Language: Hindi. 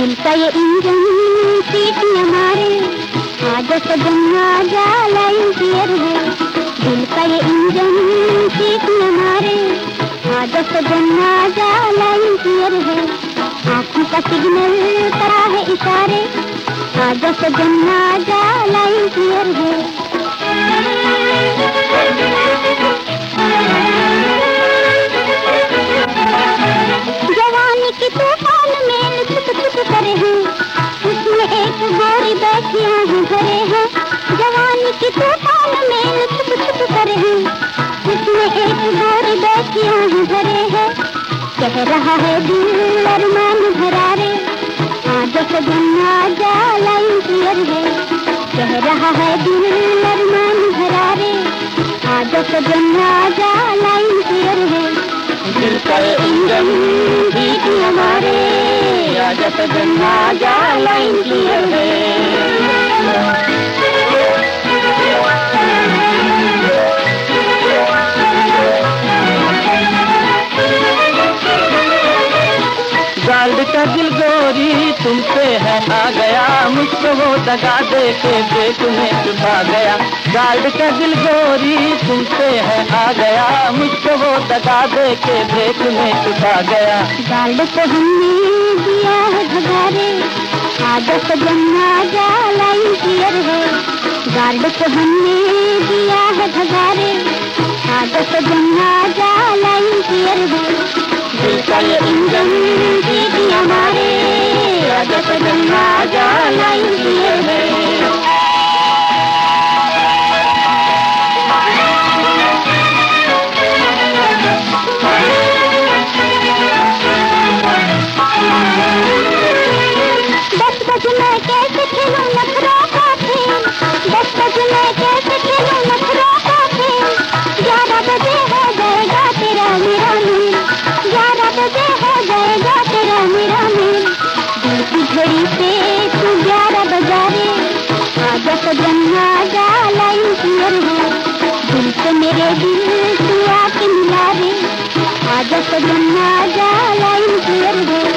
ये इंजन सीटियाँ मारे आज सजन आजा लाइन क्लियर है। दिल ये इंजन सीटियाँ मारे आज सजन आजा लाइन क्लियर है। आँखों का सिग्नल करा है इशारे। आज सजन आजा लाइन क्लियर है। हैं कह रहा है दिल अरमान भरा रे। आज है। कह रहा है दिल अरमान भरा रे। आज है। दिल का इंजन बीच हमारे। आजा सजन आजा लाइन क्लियर है। गार्ड का दिल गोरी तुमसे है, आ गया। मुझको वो दगा दे के ब्रेक में चुभा गया। गार्ड का दिल गोरी तुमसे है, आ गया। मुझको वो दगा दे के ब्रेक में चुभा गया। गार्ड को हमने दिया है भगारे, आदत जन्ना जा लाइन क्लियर है गार्ड को हमने दिया है भगारे, आदत जन्ना जा लाइन क्लियर है दिल का ये इंजन आजा सजन आजा लाइन क्लियर है दस मैं कैसे खेलूं नखरों? मेरे दिल तू आके मिला रे। आजा सजना जा लाइन है